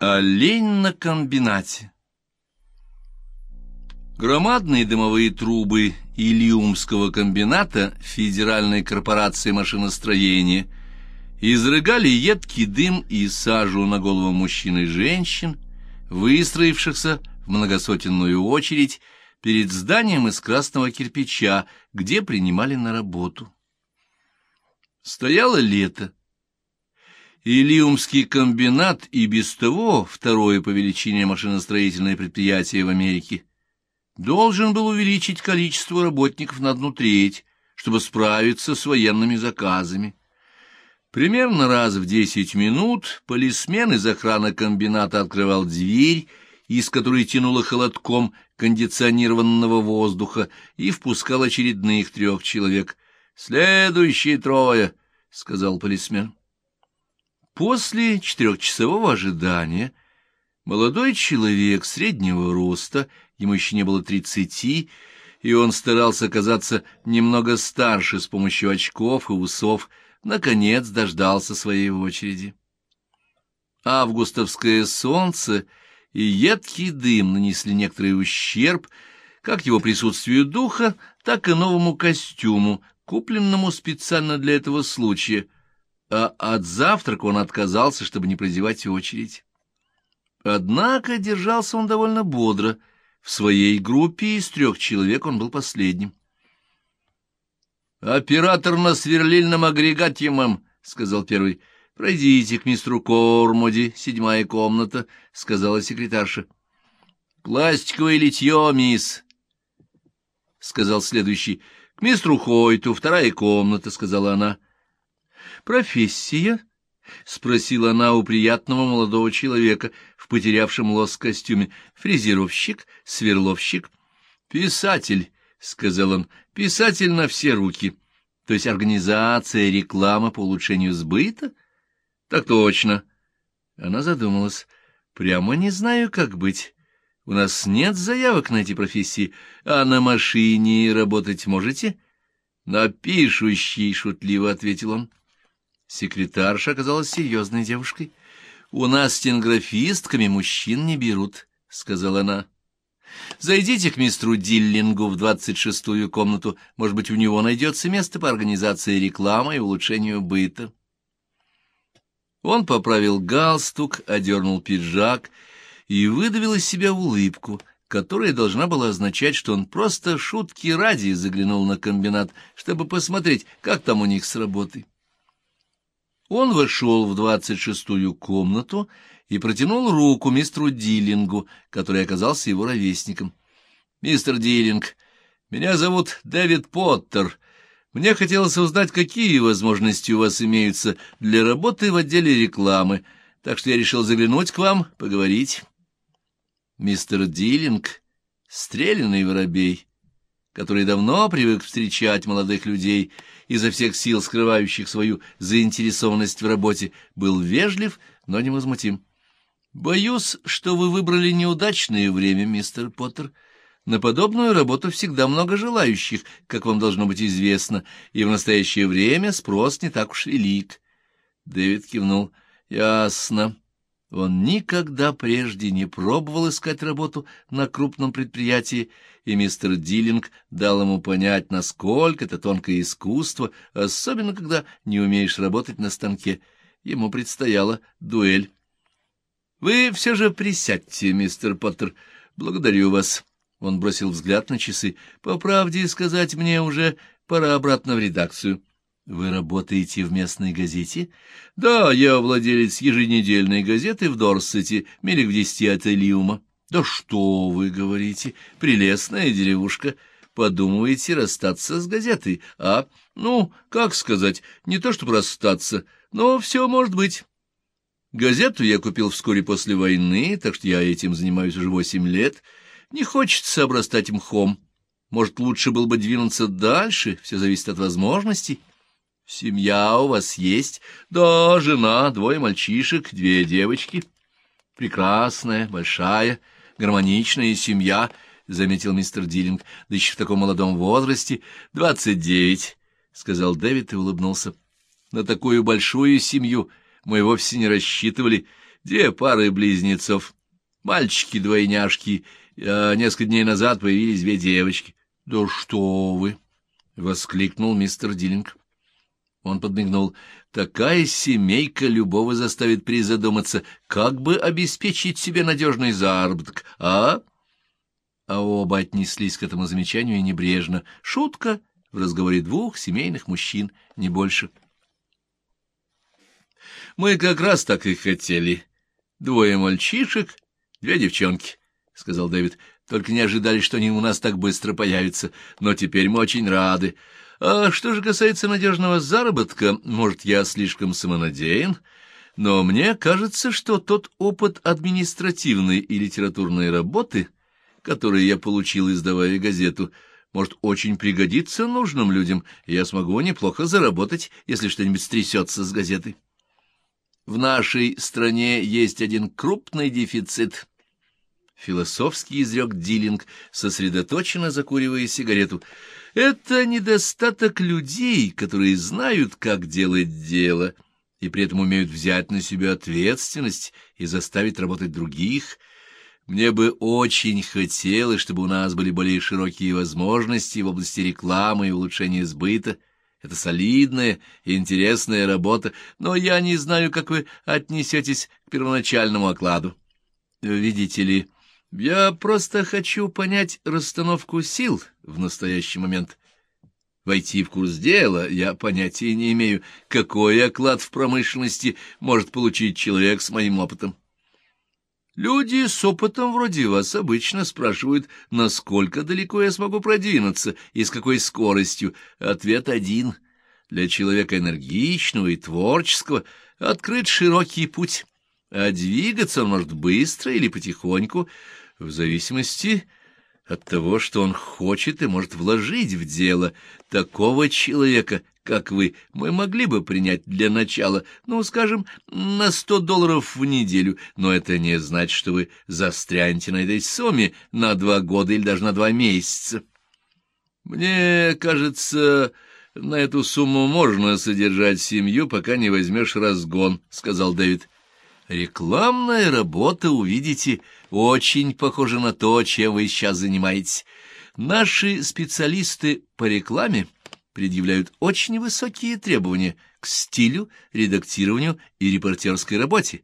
Олень на комбинате. Громадные дымовые трубы Илиумского комбината Федеральной корпорации машиностроения изрыгали едкий дым и сажу на голову мужчин и женщин, выстроившихся в многосотенную очередь перед зданием из красного кирпича, где принимали на работу. Стояло лето. Илиумский комбинат и без того второе по величине машиностроительное предприятие в Америке должен был увеличить количество работников на одну треть, чтобы справиться с военными заказами. Примерно раз в десять минут полисмен из охраны комбината открывал дверь, из которой тянуло холодком кондиционированного воздуха, и впускал очередных трех человек. «Следующие трое», — сказал полисмен. После четырехчасового ожидания молодой человек среднего роста, ему еще не было тридцати, и он старался казаться немного старше с помощью очков и усов, наконец дождался своей очереди. Августовское солнце и едкий дым нанесли некоторый ущерб как его присутствию духа, так и новому костюму, купленному специально для этого случая — а от завтрака он отказался, чтобы не прозевать очередь. Однако держался он довольно бодро. В своей группе из трех человек он был последним. «Оператор на сверлильном агрегате, мэм», — сказал первый. «Пройдите к мистеру Кормоди, седьмая комната», — сказала секретарша. «Пластиковое литье, мисс», — сказал следующий. «К мистеру Хойту, вторая комната», — сказала она. «Профессия?» — спросила она у приятного молодого человека в потерявшем лоск костюме. «Фрезеровщик? Сверловщик?» «Писатель», — сказал он, — «писатель на все руки». «То есть организация, реклама по улучшению сбыта?» «Так точно». Она задумалась. «Прямо не знаю, как быть. У нас нет заявок на эти профессии, а на машине работать можете?» «На пишущей», — шутливо ответил он. Секретарша оказалась серьезной девушкой. — У нас стенографистками мужчин не берут, — сказала она. — Зайдите к мистеру Диллингу в двадцать шестую комнату. Может быть, у него найдется место по организации рекламы и улучшению быта. Он поправил галстук, одернул пиджак и выдавил из себя улыбку, которая должна была означать, что он просто шутки ради заглянул на комбинат, чтобы посмотреть, как там у них с работой. Он вошел в двадцать шестую комнату и протянул руку мистеру Диллингу, который оказался его ровесником. — Мистер Диллинг, меня зовут Дэвид Поттер. Мне хотелось узнать, какие возможности у вас имеются для работы в отделе рекламы, так что я решил заглянуть к вам, поговорить. Мистер Диллинг, стрелянный воробей, который давно привык встречать молодых людей, изо всех сил скрывающих свою заинтересованность в работе, был вежлив, но невозмутим. «Боюсь, что вы выбрали неудачное время, мистер Поттер. На подобную работу всегда много желающих, как вам должно быть известно, и в настоящее время спрос не так уж велик». Дэвид кивнул. «Ясно». Он никогда прежде не пробовал искать работу на крупном предприятии, и мистер Диллинг дал ему понять, насколько это тонкое искусство, особенно когда не умеешь работать на станке. Ему предстояла дуэль. — Вы все же присядьте, мистер Поттер. Благодарю вас. Он бросил взгляд на часы. — По правде сказать, мне уже пора обратно в редакцию. — вы работаете в местной газете? Да, я владелец еженедельной газеты в Дорсете, милях в десяти от Элиума. Да что вы говорите, прелестная деревушка. Подумываете расстаться с газетой, а? Ну, как сказать, не то чтобы расстаться, но все может быть. Газету я купил вскоре после войны, так что я этим занимаюсь уже восемь лет. Не хочется обрастать мхом. Может, лучше было бы двинуться дальше, все зависит от возможностей. Семья у вас есть? Да, жена, двое мальчишек, две девочки. Прекрасная, большая, гармоничная семья, — заметил мистер Диллинг, — да еще в таком молодом возрасте. Двадцать девять, — сказал Дэвид и улыбнулся. На такую большую семью мы вовсе не рассчитывали. Две пары близнецов, мальчики-двойняшки, а несколько дней назад появились две девочки. — Да что вы! — воскликнул мистер Диллинг. Он подмигнул. Такая семейка любого заставит призадуматься, как бы обеспечить себе надежный заработок, а? А оба отнеслись к этому замечанию небрежно. Шутка в разговоре двух семейных мужчин, не больше. Мы как раз так и хотели. Двое мальчишек, две девчонки, — сказал Дэвид. Только не ожидали, что они у нас так быстро появятся. Но теперь мы очень рады. А что же касается надежного заработка, может, я слишком самонадеян, но мне кажется, что тот опыт административной и литературной работы, который я получил, издавая газету, может очень пригодиться нужным людям, и я смогу неплохо заработать, если что-нибудь стрясется с газетой. В нашей стране есть один крупный дефицит — Философский изрек Диллинг, сосредоточенно закуривая сигарету. Это недостаток людей, которые знают, как делать дело, и при этом умеют взять на себя ответственность и заставить работать других. Мне бы очень хотелось, чтобы у нас были более широкие возможности в области рекламы и улучшения сбыта. Это солидная и интересная работа, но я не знаю, как вы отнесетесь к первоначальному окладу. Видите ли... Я просто хочу понять расстановку сил в настоящий момент. Войти в курс дела я понятия не имею, какой оклад в промышленности может получить человек с моим опытом. Люди с опытом вроде вас обычно спрашивают, насколько далеко я смогу продвинуться и с какой скоростью. Ответ один. Для человека энергичного и творческого открыт широкий путь, а двигаться он может быстро или потихоньку, в зависимости от того, что он хочет и может вложить в дело. Такого человека, как вы, мы могли бы принять для начала, ну, скажем, на сто долларов в неделю, но это не значит, что вы застрянете на этой сумме на два года или даже на два месяца. Мне кажется, на эту сумму можно содержать семью, пока не возьмешь разгон, — сказал Дэвид. Рекламная работа, увидите, очень похожа на то, чем вы сейчас занимаетесь. Наши специалисты по рекламе предъявляют очень высокие требования к стилю, редактированию и репортерской работе,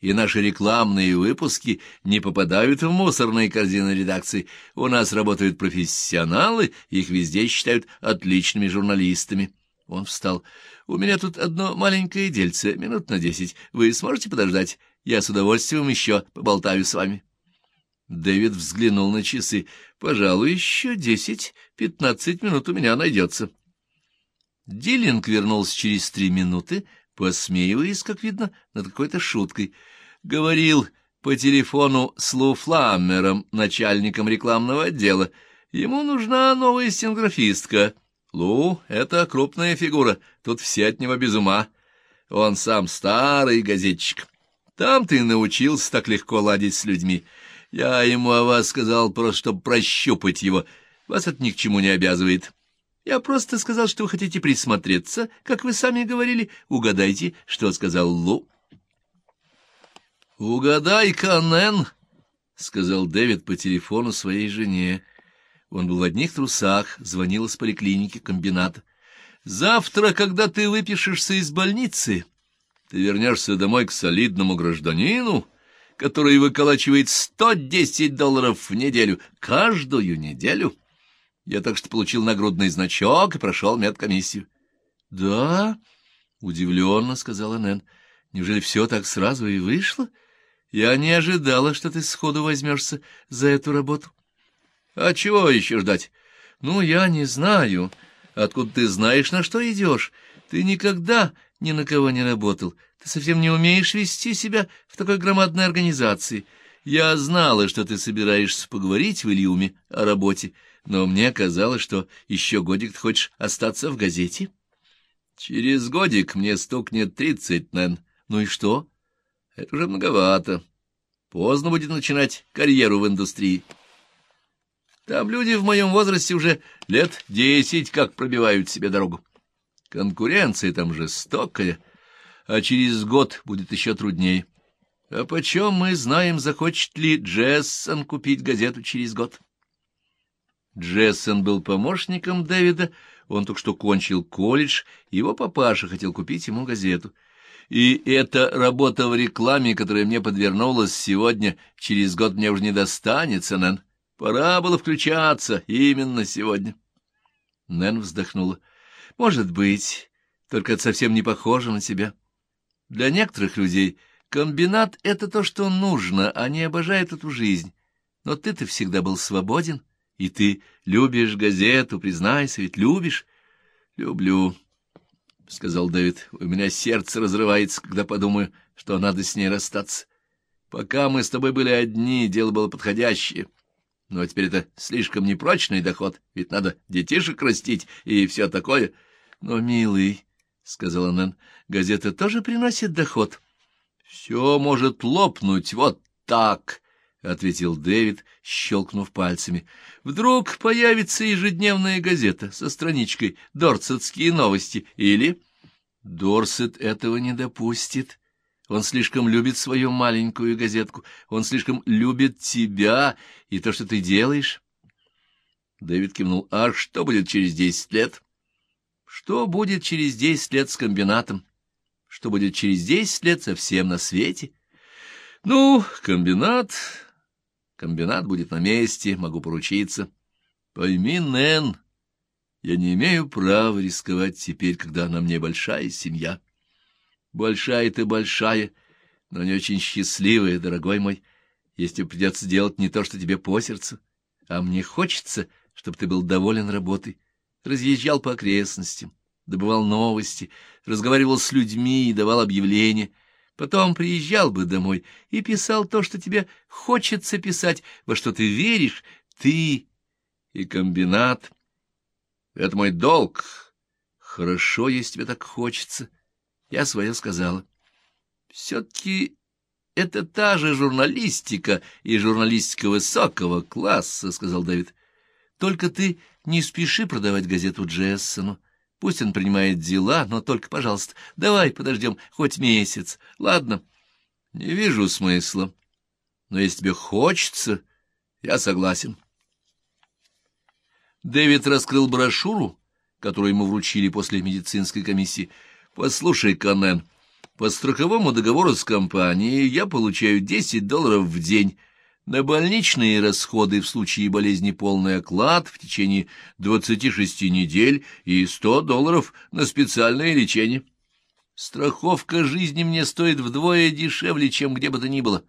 и наши рекламные выпуски не попадают в мусорные корзины редакции. У нас работают профессионалы, их везде считают отличными журналистами. Он встал. У меня тут одно маленькое дельце, минут на десять. Вы сможете подождать? Я с удовольствием еще поболтаю с вами. Дэвид взглянул на часы. Пожалуй, еще десять-пятнадцать минут у меня найдется. Диллинг вернулся через три минуты, посмеиваясь, как видно, над какой-то шуткой. Говорил по телефону с Лу Фламмером, начальником рекламного отдела. Ему нужна новая стенографистка. Лу — это крупная фигура, тут все от него без ума. Он сам старый газетчик. Там ты научился так легко ладить с людьми. Я ему о вас сказал просто, чтобы прощупать его. Вас это ни к чему не обязывает. Я просто сказал, что вы хотите присмотреться, как вы сами говорили. Угадайте, что сказал Лу. — Угадай-ка, Нэн, — сказал Дэвид по телефону своей жене. Он был в одних трусах, звонил из поликлиники комбината. «Завтра, когда ты выпишешься из больницы, ты вернешься домой к солидному гражданину, который выколачивает сто десять долларов в неделю, каждую неделю. Я так что получил нагрудный значок и прошел медкомиссию». «Да?» — удивленно сказала Нэн. «Неужели все так сразу и вышло? Я не ожидала, что ты сходу возьмешься за эту работу». А чего еще ждать? Ну, я не знаю. Откуда ты знаешь, на что идешь? Ты никогда ни на кого не работал. Ты совсем не умеешь вести себя в такой громадной организации. Я знала, что ты собираешься поговорить в Ильюме о работе, но мне казалось, что еще годик ты хочешь остаться в газете. Через годик мне стукнет тридцать, Нэн. Ну и что? Это уже многовато. Поздно будет начинать карьеру в индустрии. Там люди в моем возрасте уже лет десять как пробивают себе дорогу. Конкуренция там жестокая, а через год будет еще труднее. А почем мы знаем, захочет ли Джессон купить газету через год? Джессон был помощником Дэвида, он только что кончил колледж, его папаша хотел купить ему газету. И эта работа в рекламе, которая мне подвернулась сегодня, через год мне уже не достанется, Нэн. Пора было включаться именно сегодня. Нэн вздохнула. Может быть, только это совсем не похоже на тебя. Для некоторых людей комбинат — это то, что нужно, они обожают эту жизнь. Но ты-то всегда был свободен, и ты любишь газету, признайся, ведь любишь. — Люблю, — сказал Дэвид. — У меня сердце разрывается, когда подумаю, что надо с ней расстаться. Пока мы с тобой были одни, дело было подходящее. Но теперь это слишком непрочный доход, ведь надо детишек растить и все такое. Но, милый, — сказала Нэн, — газета тоже приносит доход. — Все может лопнуть вот так, — ответил Дэвид, щелкнув пальцами. — Вдруг появится ежедневная газета со страничкой «Дорсетские новости» или... — Дорсет этого не допустит. Он слишком любит свою маленькую газетку. Он слишком любит тебя и то, что ты делаешь. Дэвид кивнул. — А что будет через десять лет? — что будет через десять лет с комбинатом? Что будет через десять лет со всем на свете? Ну, комбинат... Комбинат будет на месте, могу поручиться. Пойми, Нэн, я не имею права рисковать теперь, когда на мне большая семья. Большая ты большая, но не очень счастливая, дорогой мой, если придется делать не то, что тебе по сердцу. А мне хочется, чтобы ты был доволен работой разъезжал по окрестностям, добывал новости, разговаривал с людьми и давал объявления. Потом приезжал бы домой и писал то, что тебе хочется писать, во что ты веришь, ты и комбинат. Это мой долг. Хорошо, если тебе так хочется. Я свое сказала. Все-таки это та же журналистика и журналистика высокого класса, — сказал Давид. Только ты не спеши продавать газету Джессону. Пусть он принимает дела, но только, пожалуйста, давай подождем хоть месяц, ладно? Не вижу смысла. Но если тебе хочется, я согласен. Дэвид раскрыл брошюру, которую ему вручили после медицинской комиссии. «Послушай, Канен, по страховому договору с компанией я получаю 10 долларов в день» На больничные расходы в случае болезни полный оклад в течение 26 недель и 100 долларов на специальное лечение. Страховка жизни мне стоит вдвое дешевле, чем где бы то ни было.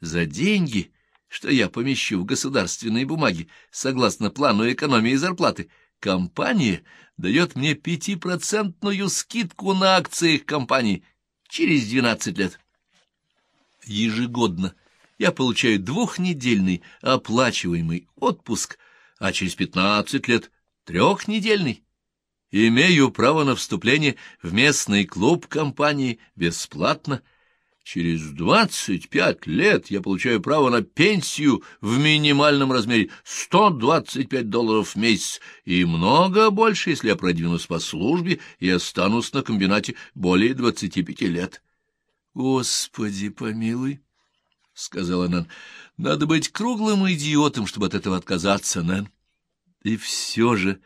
За деньги, что я помещу в государственные бумаги, согласно плану экономии зарплаты, компания дает мне пятипроцентную скидку на акциях компании через 12 лет. Ежегодно я получаю двухнедельный оплачиваемый отпуск, а через пятнадцать лет — трехнедельный. Имею право на вступление в местный клуб компании бесплатно. Через двадцать пять лет я получаю право на пенсию в минимальном размере сто двадцать пять долларов в месяц и много больше, если я продвинусь по службе и останусь на комбинате более двадцати пяти лет. Господи помилуй! — сказала Нэн. — Надо быть круглым идиотом, чтобы от этого отказаться, Нэн. И все же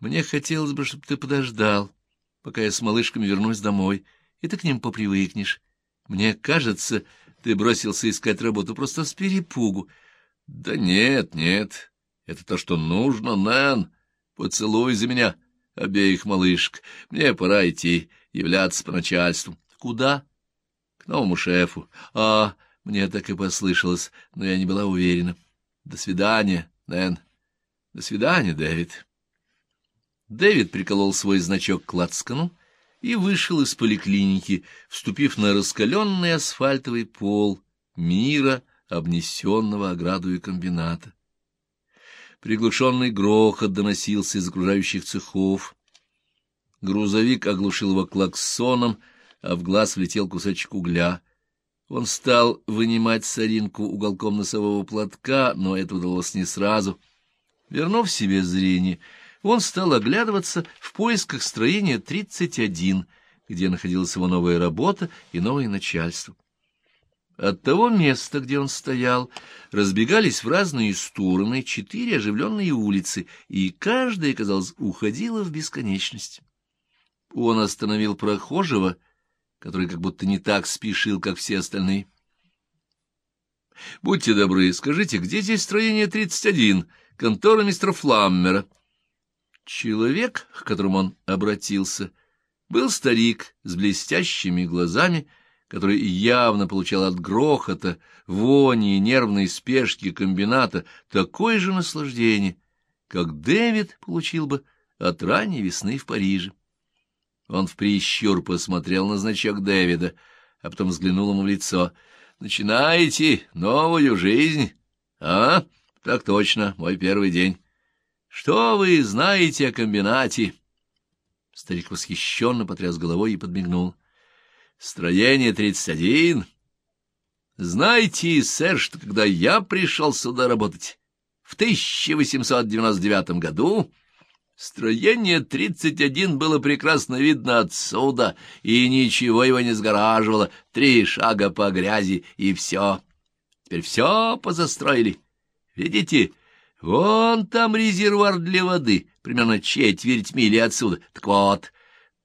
мне хотелось бы, чтобы ты подождал, пока я с малышками вернусь домой, и ты к ним попривыкнешь. Мне кажется, ты бросился искать работу просто с перепугу. — Да нет, нет, это то, что нужно, Нэн. Поцелуй за меня обеих малышек. Мне пора идти, являться по начальству. — Куда? — К новому шефу. — А... Мне так и послышалось, но я не была уверена. До свидания, Нэн. До свидания, Дэвид. Дэвид приколол свой значок к лацкану и вышел из поликлиники, вступив на раскаленный асфальтовый пол мира, обнесенного оградою комбината. Приглушенный грохот доносился из окружающих цехов. Грузовик оглушил его клаксоном, а в глаз влетел кусочек угля — он стал вынимать соринку уголком носового платка, но это удалось не сразу. Вернув себе зрение, он стал оглядываться в поисках строения 31, где находилась его новая работа и новое начальство. От того места, где он стоял, разбегались в разные стороны четыре оживленные улицы, и каждая, казалось, уходила в бесконечность. Он остановил прохожего, который как будто не так спешил, как все остальные. — Будьте добры, скажите, где здесь строение 31, контора мистера Фламмера? Человек, к которому он обратился, был старик с блестящими глазами, который явно получал от грохота, вони и нервной спешки комбината такое же наслаждение, как Дэвид получил бы от ранней весны в Париже. Он в прищур посмотрел на значок Дэвида, а потом взглянул ему в лицо. «Начинаете новую жизнь? А? Так точно, мой первый день. Что вы знаете о комбинате?» Старик восхищенно потряс головой и подмигнул. Строение тридцать один. Знаете, сэр, что когда я пришел сюда работать в 1899 году, строение тридцать один было прекрасно видно отсюда, и ничего его не сгораживало, три шага по грязи, и все. Теперь все позастроили. Видите, вон там резервуар для воды, примерно четверть мили отсюда. Так вот,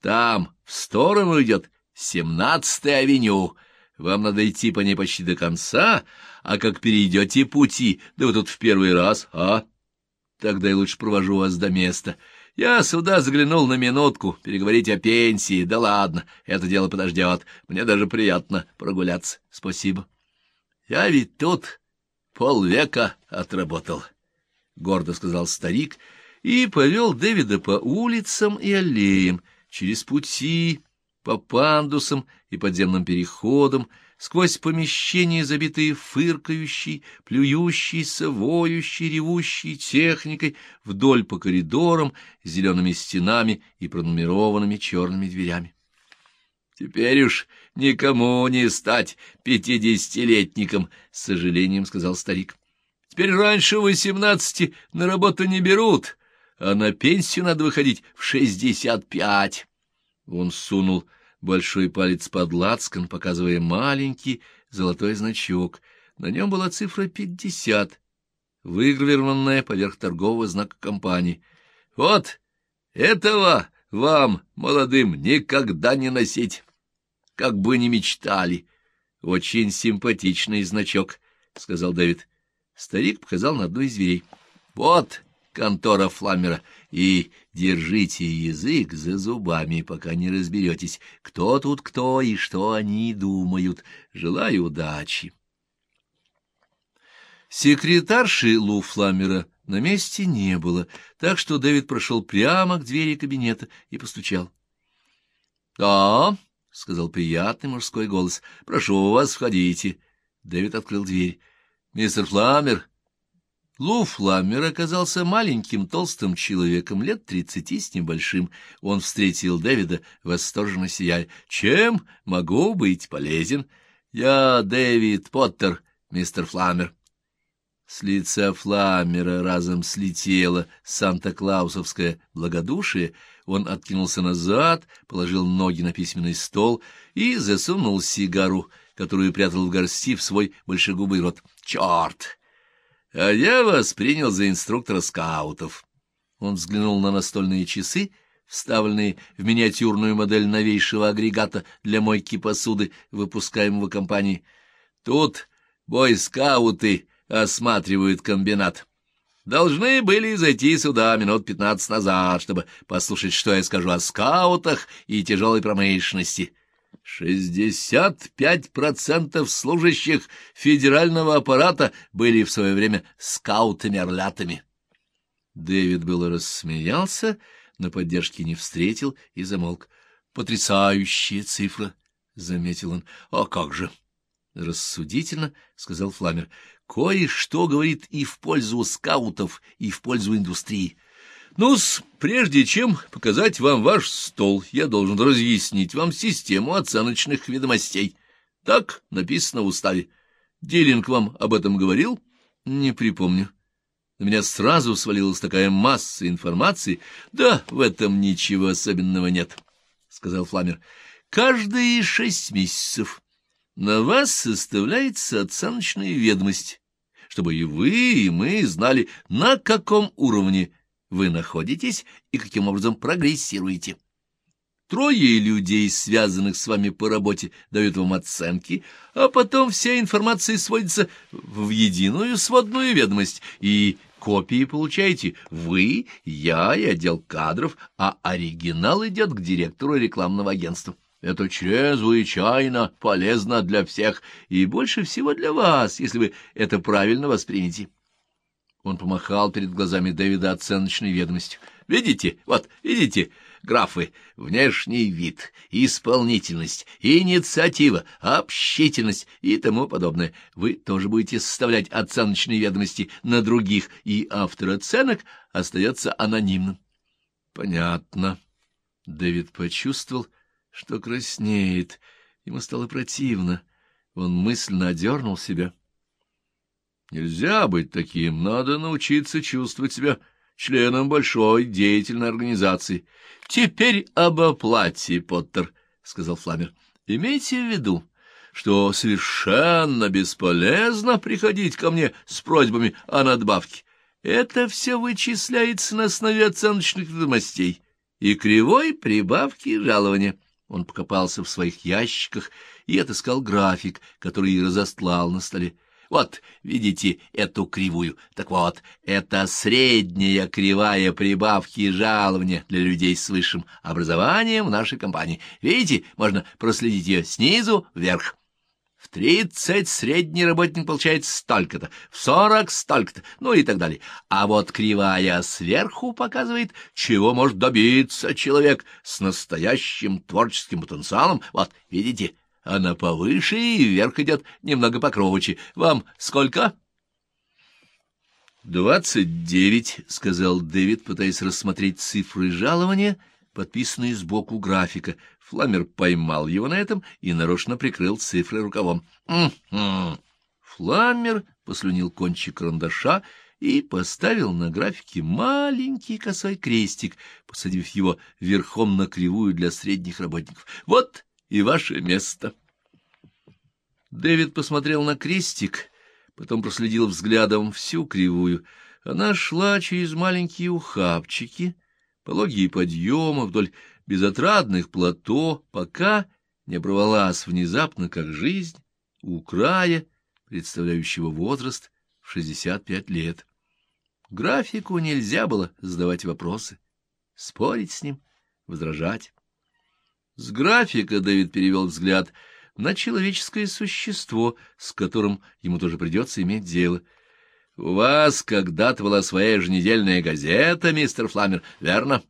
там в сторону идет Семнадцатая авеню. Вам надо идти по ней почти до конца, а как перейдете пути, да вы тут в первый раз, а? Тогда я лучше провожу вас до места. Я сюда заглянул на минутку, переговорить о пенсии. Да ладно, это дело подождет. Мне даже приятно прогуляться. Спасибо. Я ведь тут полвека отработал, — гордо сказал старик и повел Дэвида по улицам и аллеям, через пути, по пандусам и подземным переходам, сквозь помещения, забитые фыркающей, плюющейся, воющей, ревущей техникой, вдоль по коридорам, зелеными стенами и пронумерованными черными дверями. «Теперь уж никому не стать пятидесятилетником», — с сожалением сказал старик. «Теперь раньше восемнадцати на работу не берут, а на пенсию надо выходить в шестьдесят пять». Он сунул большой палец под лацкан, показывая маленький золотой значок. На нем была цифра пятьдесят, выгравированная поверх торгового знака компании. «Вот этого вам, молодым, никогда не носить, как бы ни мечтали. Очень симпатичный значок», — сказал Дэвид. Старик показал на одну из дверей. «Вот контора Фламмера, и держите язык за зубами, пока не разберетесь, кто тут кто и что они думают. Желаю удачи. Секретарши Лу Фламмера на месте не было, так что Дэвид прошел прямо к двери кабинета и постучал. — Да, — сказал приятный мужской голос, — прошу вас, входите. Дэвид открыл дверь. — Мистер Фламмер, Лу Фламмер оказался маленьким толстым человеком, лет тридцати с небольшим. Он встретил Дэвида, восторженно сияя. «Чем могу быть полезен?» «Я Дэвид Поттер, мистер Фламмер». С лица Фламмера разом слетело санта-клаусовское благодушие. Он откинулся назад, положил ноги на письменный стол и засунул сигару, которую прятал в горсти в свой большегубый рот. «Черт!» А я вас принял за инструктора скаутов. Он взглянул на настольные часы, вставленные в миниатюрную модель новейшего агрегата для мойки посуды, выпускаемого компанией. Тут бойскауты осматривают комбинат. Должны были зайти сюда минут пятнадцать назад, чтобы послушать, что я скажу о скаутах и тяжелой промышленности. Шестьдесят пять процентов служащих федерального аппарата были в свое время скаутами-орлятами. Дэвид было рассмеялся, но поддержки не встретил и замолк. «Потрясающая цифра!» — заметил он. «А как же!» — рассудительно сказал Фламер. «Кое-что говорит и в пользу скаутов, и в пользу индустрии ну прежде чем показать вам ваш стол, я должен разъяснить вам систему оценочных ведомостей. Так написано в уставе. Дилинг вам об этом говорил? Не припомню. На меня сразу свалилась такая масса информации. Да, в этом ничего особенного нет, — сказал Фламер. Каждые шесть месяцев На вас составляется оценочная ведомость, чтобы и вы, и мы знали, на каком уровне вы находитесь и каким образом прогрессируете. Трое людей, связанных с вами по работе, дают вам оценки, а потом вся информация сводится в единую сводную ведомость, и копии получаете вы, я и отдел кадров, а оригинал идет к директору рекламного агентства. Это чрезвычайно полезно для всех, и больше всего для вас, если вы это правильно воспримете. Он помахал перед глазами Дэвида оценочной ведомостью. «Видите? Вот, видите?» графы, внешний вид, исполнительность, инициатива, общительность и тому подобное. Вы тоже будете составлять оценочные ведомости на других, и автор оценок остается анонимным. Понятно. Дэвид почувствовал, что краснеет. Ему стало противно. Он мысленно одернул себя. Нельзя быть таким, надо научиться чувствовать себя членом большой деятельной организации. — Теперь об оплате, Поттер, — сказал Фламер. — Имейте в виду, что совершенно бесполезно приходить ко мне с просьбами о надбавке. Это все вычисляется на основе оценочных ведомостей и кривой прибавки жалования. Он покопался в своих ящиках и отыскал график, который разостлал на столе. Вот, видите эту кривую? Так вот, это средняя кривая прибавки жалования для людей с высшим образованием в нашей компании. Видите, можно проследить ее снизу вверх. В тридцать средний работник получает столько-то, в сорок столько-то, ну и так далее. А вот кривая сверху показывает, чего может добиться человек с настоящим творческим потенциалом. Вот, видите, она повыше и вверх идет, немного покруче. Вам сколько? — Двадцать девять, — сказал Дэвид, пытаясь рассмотреть цифры жалования, подписанные сбоку графика. Фламер поймал его на этом и нарочно прикрыл цифры рукавом. «М-м-м». Фламер послюнил кончик карандаша и поставил на графике маленький косой крестик, посадив его верхом на кривую для средних работников. «Вот и ваше место. Дэвид посмотрел на крестик, потом проследил взглядом всю кривую. Она шла через маленькие ухабчики, пологие подъемы вдоль безотрадных плато, пока не оборвалась внезапно, как жизнь, у края, представляющего возраст в шестьдесят пять лет. Графику нельзя было задавать вопросы, спорить с ним, возражать. С графика Дэвид перевел взгляд на человеческое существо, с которым ему тоже придется иметь дело. — У вас когда-то была своя еженедельная газета, мистер Фламер, верно?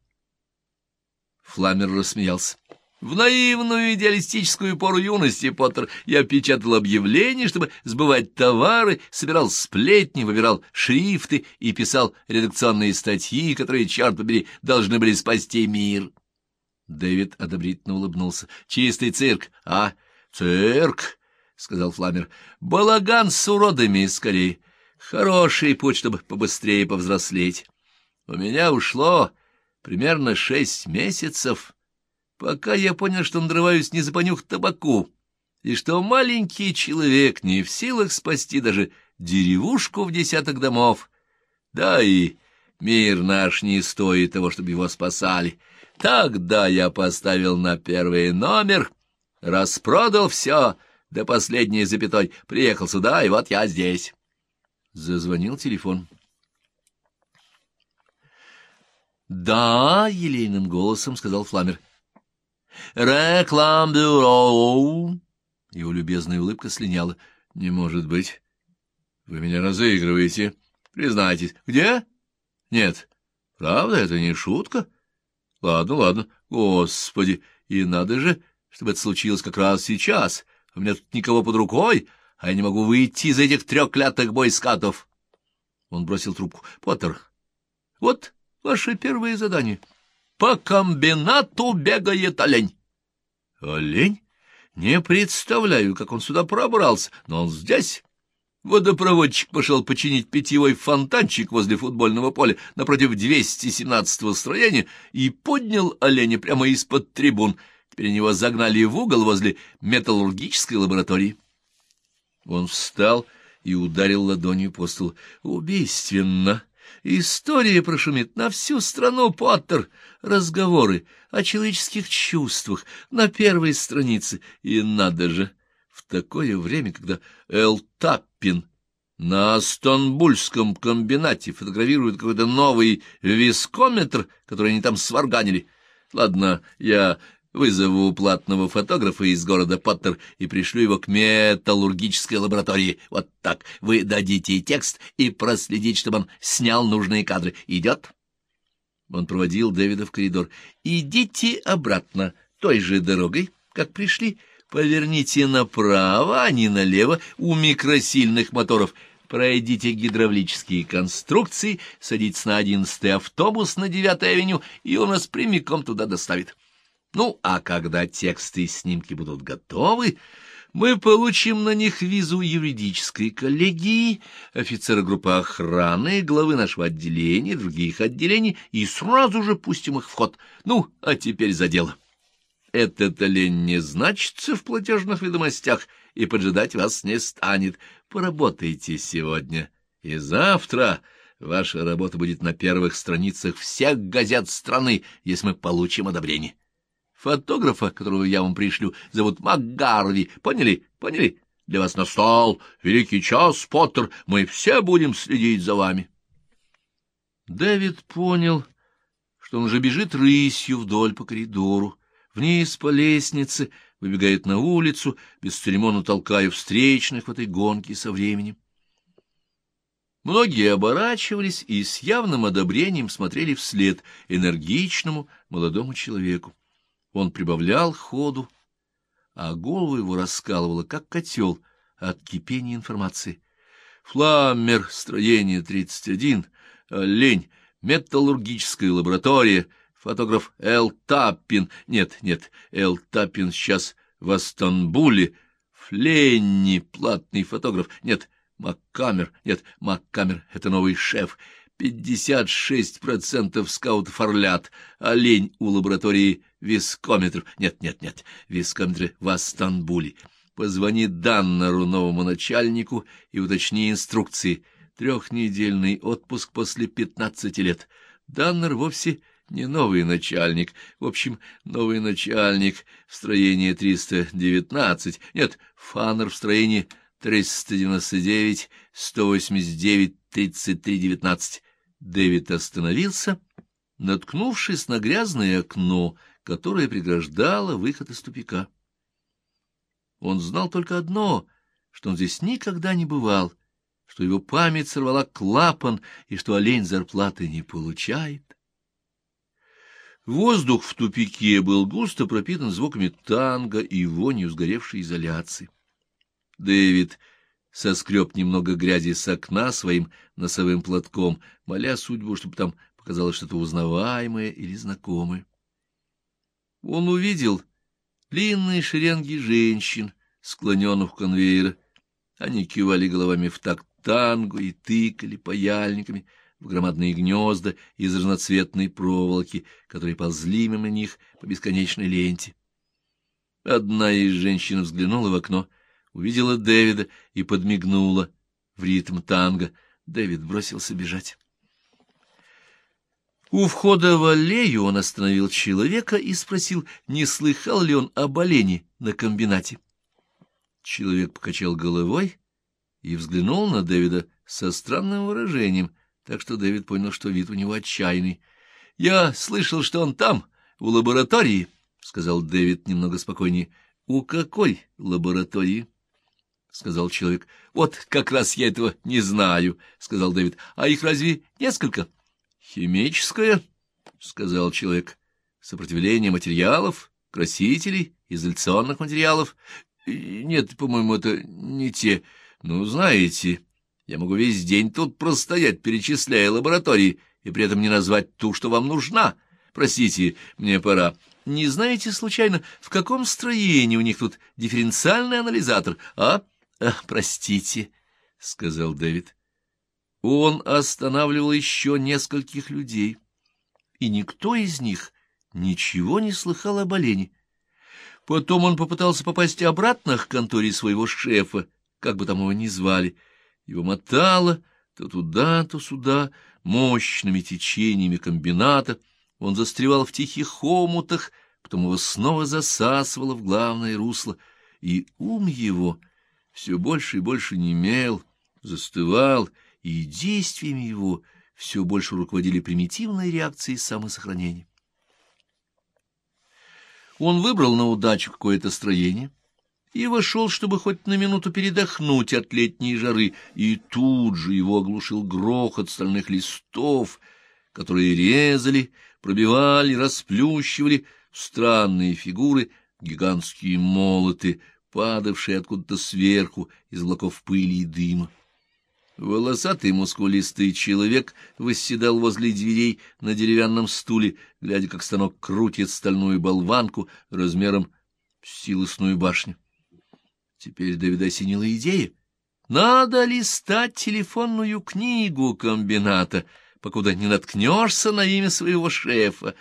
Фламер рассмеялся. В наивную идеалистическую пору юности, Поттер, я печатал объявления, чтобы сбывать товары, собирал сплетни, выбирал шрифты и писал редакционные статьи, которые, черт побери, должны были спасти мир. Дэвид одобрительно улыбнулся. — Чистый цирк, а? — Цирк, — сказал Фламер. — Балаган с уродами, скорее. Хороший путь, чтобы побыстрее повзрослеть. У меня ушло примерно шесть месяцев, пока я понял, что надрываюсь не за понюх табаку, и что маленький человек не в силах спасти даже деревушку в десяток домов. Да и мир наш не стоит того, чтобы его спасали. — Тогда я поставил на первый номер, распродал все до последней запятой, приехал сюда, и вот я здесь. Зазвонил телефон. «Да», — елейным голосом сказал Фламер. «Реклам-бюро». Его любезная улыбка слиняла. «Не может быть. Вы меня разыгрываете. Признайтесь. Где? Нет. Правда, это не шутка?» Ладно, ладно. Господи, и надо же, чтобы это случилось как раз сейчас. У меня тут никого под рукой, а я не могу выйти из этих треклятых бойскатов. Он бросил трубку. Поттер, вот ваше первое задание. По комбинату бегает олень. Олень? Не представляю, как он сюда пробрался, но он здесь. Водопроводчик пошел починить питьевой фонтанчик возле футбольного поля напротив 217-го строения и поднял оленя прямо из-под трибун. Теперь его загнали в угол возле металлургической лаборатории. Он встал и ударил ладонью по столу. Убийственно! История прошумит на всю страну, Поттер. Разговоры о человеческих чувствах на первой странице. И надо же, в такое время, когда Эл Таппин на Астонбульском комбинате фотографирует какой-то новый вискометр, который они там сварганили. Ладно, я Вызову платного фотографа из города Поттер и пришлю его к металлургической лаборатории. Вот так. Вы дадите текст и проследить, чтобы он снял нужные кадры. Идет?» Он проводил Дэвида в коридор. «Идите обратно той же дорогой, как пришли. Поверните направо, а не налево, у микросильных моторов». Пройдите гидравлические конструкции, садитесь на одиннадцатый автобус на девятой авеню, и он нас прямиком туда доставит. Ну, а когда тексты и снимки будут готовы, мы получим на них визу юридической коллегии, офицера группы охраны, главы нашего отделения, других отделений, и сразу же пустим их в ход. Ну, а теперь за дело. Этот лень не значится в платежных ведомостях, и поджидать вас не станет. Поработайте сегодня и завтра. Ваша работа будет на первых страницах всех газет страны, если мы получим одобрение. Фотографа, которого я вам пришлю, зовут МакГарви. Поняли? Поняли? Для вас настал великий час, Поттер. Мы все будем следить за вами. Дэвид понял, что он уже бежит рысью вдоль по коридору, вниз по лестнице, выбегает на улицу, бесцеремонно толкая встречных в этой гонке со временем. Многие оборачивались и с явным одобрением смотрели вслед энергичному молодому человеку. Он прибавлял ходу, а голову его раскалывало, как котел от кипения информации. Фламмер, строение 31, олень, металлургическая лаборатория, фотограф Эл Таппин, нет, нет, Эл Таппин сейчас в Астанбуле, Фленни, платный фотограф, нет, Маккамер, нет, Маккамер — это новый шеф, Пятьдесят шесть процентов скаутов орлят, олень у лаборатории вискометров. Нет, нет, нет, вискометры в Астанбуле. Позвони Даннеру, новому начальнику, и уточни инструкции. Трехнедельный отпуск после пятнадцати лет. Даннер вовсе не новый начальник. В общем, новый начальник в строении 319. Нет, Фаннер в строении 399, 189, 33, 19. Дэвид остановился, наткнувшись на грязное окно, которое преграждало выход из тупика. Он знал только одно, что он здесь никогда не бывал, что его память сорвала клапан и что олень зарплаты не получает. Воздух в тупике был густо пропитан звуками танго и вонью сгоревшей изоляции. Дэвид соскреб немного грязи с окна своим носовым платком, моля судьбу, чтобы там показалось что-то узнаваемое или знакомое. Он увидел длинные шеренги женщин, склоненных у конвейера. Они кивали головами в такт танго и тыкали паяльниками в громадные гнезда из разноцветной проволоки, которые ползли мимо них по бесконечной ленте. Одна из женщин взглянула в окно — увидела Дэвида и подмигнула в ритм танго. Дэвид бросился бежать. У входа в аллею он остановил человека и спросил, не слыхал ли он об олене на комбинате. Человек покачал головой и взглянул на Дэвида со странным выражением, так что Дэвид понял, что вид у него отчаянный. — Я слышал, что он там, у лаборатории, — сказал Дэвид немного спокойнее. — У какой лаборатории? —— сказал человек. — Вот как раз я этого не знаю, — сказал Дэвид. — А их разве несколько? — Химическая, — сказал человек. — Сопротивление материалов, красителей, изоляционных материалов. Нет, по-моему, это не те. Ну, знаете, я могу весь день тут простоять, перечисляя лаборатории, и при этом не назвать ту, что вам нужна. Простите, мне пора. Не знаете, случайно, в каком строении у них тут дифференциальный анализатор, а? —— Простите, — сказал Дэвид. Он останавливал еще нескольких людей, и никто из них ничего не слыхал об олене. Потом он попытался попасть обратно к конторе своего шефа, как бы там его ни звали. Его мотало то туда, то сюда, мощными течениями комбината. Он застревал в тихих омутах, потом его снова засасывало в главное русло, и ум его все больше и больше немел, застывал, и действиями его все больше руководили примитивные реакции самосохранения. Он выбрал на удачу какое-то строение и вошел, чтобы хоть на минуту передохнуть от летней жары, и тут же его оглушил грохот стальных листов, которые резали, пробивали, расплющивали странные фигуры, гигантские молоты, падавшие откуда-то сверху из облаков пыли и дыма. Волосатый мускулистый человек восседал возле дверей на деревянном стуле, глядя, как станок крутит стальную болванку размером с силосную башню. Теперь Давида осенила идея. Надо листать телефонную книгу комбината, покуда не наткнешься на имя своего шефа.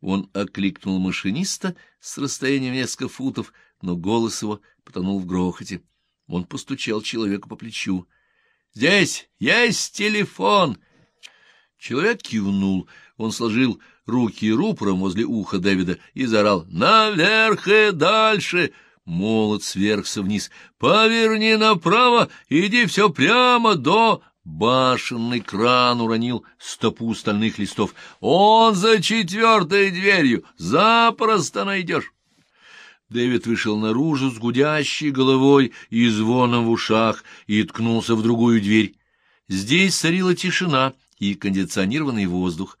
Он окликнул машиниста с расстоянием несколько футов, но голос его потонул в грохоте. Он постучал человеку по плечу. Здесь есть телефон. Человек кивнул. Он сложил руки рупором возле уха Дэвида и заорал «Наверх и дальше!» Молот сверхся вниз. «Поверни направо, иди все прямо до...» Башенный кран уронил стопу стальных листов. «Он за четвертой дверью! Запросто найдешь!» Дэвид вышел наружу с гудящей головой и звоном в ушах и ткнулся в другую дверь. Здесь царила тишина и кондиционированный воздух.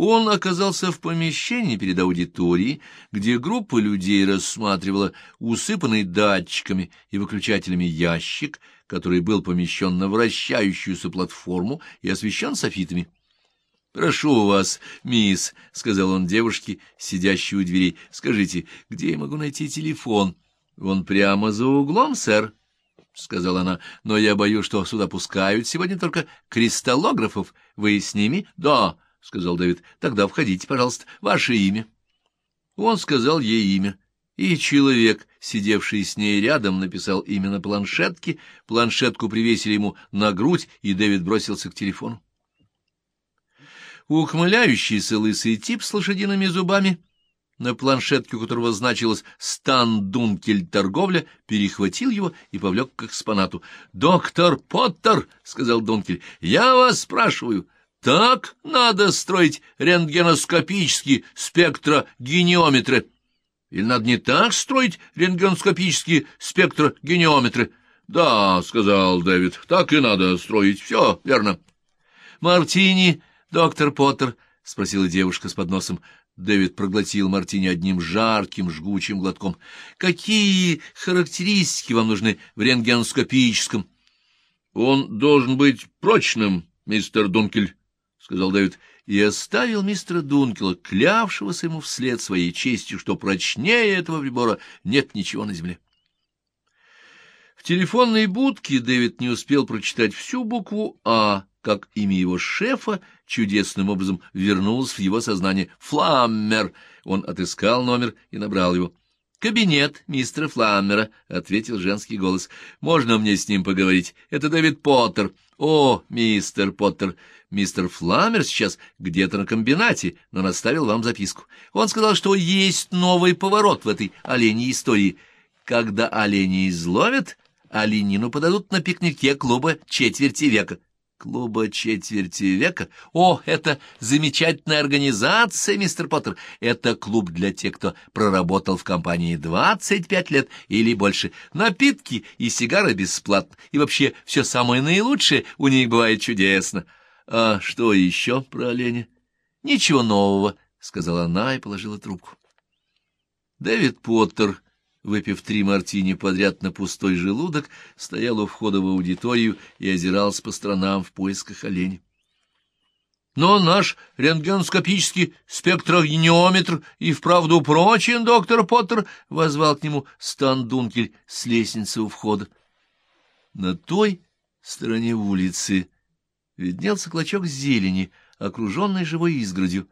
Он оказался в помещении перед аудиторией, где группа людей рассматривала усыпанный датчиками и выключателями ящик, который был помещен на вращающуюся платформу и освещен софитами. «Прошу вас, мисс», — сказал он девушке, сидящей у дверей, — «скажите, где я могу найти телефон?» «Он прямо за углом, сэр», — сказала она, — «но я боюсь, что сюда пускают сегодня только кристаллографов. Вы с ними?» «Да», — сказал Дэвид, — «тогда входите, пожалуйста, ваше имя». Он сказал ей имя, и человек, сидевший с ней рядом, написал имя на планшетке, планшетку привесили ему на грудь, и Дэвид бросился к телефону. Ухмыляющийся лысый тип с лошадиными зубами, на планшетке у которого значилось «Стан Дункель торговля», перехватил его и повлек к экспонату. «Доктор Поттер», — сказал Дункель, — «я вас спрашиваю». Так надо строить рентгеноскопические спектрогениометры. Или надо не так строить рентгеноскопические спектрогениометры? — Да, — сказал Дэвид, — так и надо строить. Все верно. — Мартини «Доктор Поттер?» — спросила девушка с подносом. Дэвид проглотил мартини одним жарким, жгучим глотком. «Какие характеристики вам нужны в рентгеноскопическом?» «Он должен быть прочным, мистер Дункель», — сказал Дэвид, и оставил мистера Дункела, клявшегося ему вслед своей честью, что прочнее этого прибора нет ничего на земле. В телефонной будке Дэвид не успел прочитать всю букву «А», как имя его шефа чудесным образом вернулось в его сознание. «Фламмер!» Он отыскал номер и набрал его. «Кабинет мистера Фламмера», — ответил женский голос. «Можно мне с ним поговорить? Это Дэвид Поттер». «О, мистер Поттер, мистер Фламмер сейчас где-то на комбинате, но наставил вам записку. Он сказал, что есть новый поворот в этой оленей истории. Когда оленей изловят, оленину подадут на пикнике клуба четверти века» клуба четверти века. О, это замечательная организация, мистер Поттер. Это клуб для тех, кто проработал в компании 25 лет или больше. Напитки и сигары бесплатно. И вообще все самое наилучшее у них бывает чудесно. А что еще про оленя? Ничего нового, — сказала она и положила трубку. Дэвид Поттер выпив три мартини подряд на пустой желудок, стоял у входа в аудиторию и озирался по сторонам в поисках оленя. Но наш рентгеноскопический спектрогениометр и вправду прочен, доктор Поттер, — возвал к нему Стан Дункель с лестницы у входа. На той стороне улицы виднелся клочок зелени, окруженный живой изгородью.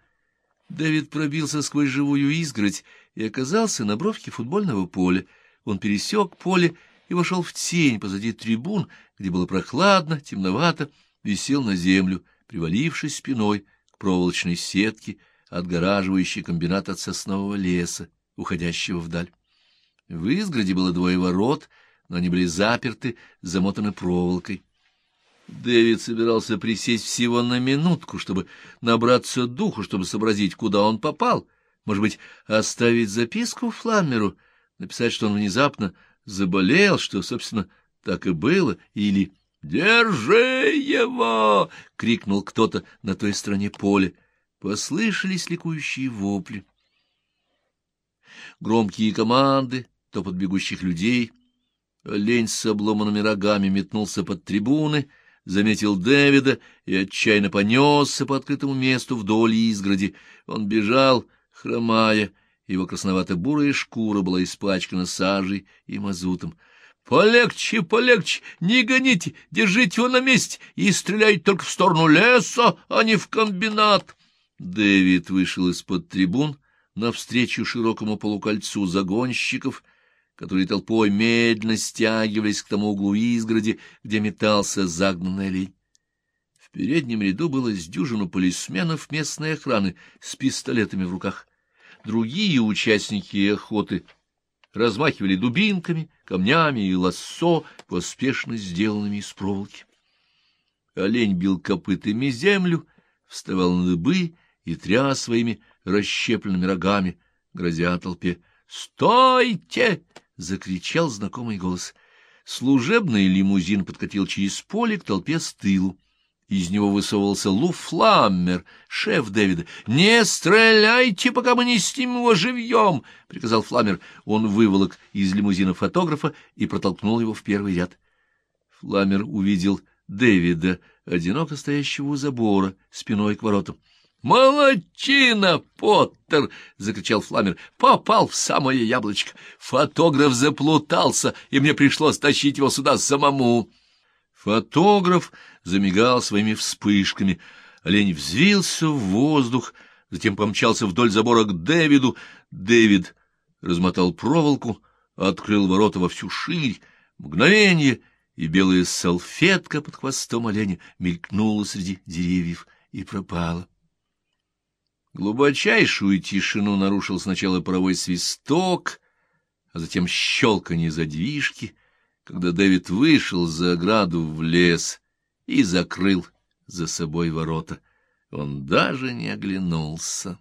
Дэвид пробился сквозь живую изгородь и оказался на бровке футбольного поля. Он пересек поле и вошел в тень позади трибун, где было прохладно, темновато, и сел на землю, привалившись спиной к проволочной сетке, отгораживающей комбинат от соснового леса, уходящего вдаль. В изгороде было двое ворот, но они были заперты, замотаны проволокой. Дэвид собирался присесть всего на минутку, чтобы набраться духу, чтобы сообразить, куда он попал. Может быть, оставить записку Фламмеру, написать, что он внезапно заболел, что, собственно, так и было, или «Держи его!» — крикнул кто-то на той стороне поля. Послышались ликующие вопли. Громкие команды, топот бегущих людей. Олень с обломанными рогами метнулся под трибуны, заметил Дэвида и отчаянно понесся по открытому месту вдоль изгороди. Он бежал, хромая, его красновато-бурая шкура была испачкана сажей и мазутом. «Полегче, полегче, не гоните, держите его на месте и стреляйте только в сторону леса, а не в комбинат!» Дэвид вышел из-под трибун навстречу широкому полукольцу загонщиков, которые толпой медленно стягивались к тому углу изгороди, где метался загнанный олень. Переднем ряду было с дюжину полисменов местной охраны с пистолетами в руках. Другие участники охоты размахивали дубинками, камнями и лассо, поспешно сделанными из проволоки. Олень бил копытами землю, вставал на дыбы и тряс своими расщепленными рогами, грозя толпе. «Стойте!» — закричал знакомый голос. Служебный лимузин подкатил через поле к толпе с тылу. Из него высовывался Лу Фламмер, шеф Дэвида. «Не стреляйте, пока мы не снимем его живьем!» — приказал Фламмер. Он выволок из лимузина фотографа и протолкнул его в первый ряд. Фламмер увидел Дэвида, одиноко стоящего у забора, спиной к воротам. «Молодчина, Поттер!» — закричал Фламмер. «Попал в самое яблочко. Фотограф заплутался, и мне пришлось тащить его сюда самому». Фотограф замигал своими вспышками. Олень взвился в воздух, затем помчался вдоль забора к Дэвиду. Дэвид размотал проволоку, открыл ворота во всю ширь. Мгновение, и белая салфетка под хвостом оленя мелькнула среди деревьев и пропала. Глубочайшую тишину нарушил сначала паровой свисток, а затем щелканье задвижки — когда Дэвид вышел за ограду в лес и закрыл за собой ворота. Он даже не оглянулся.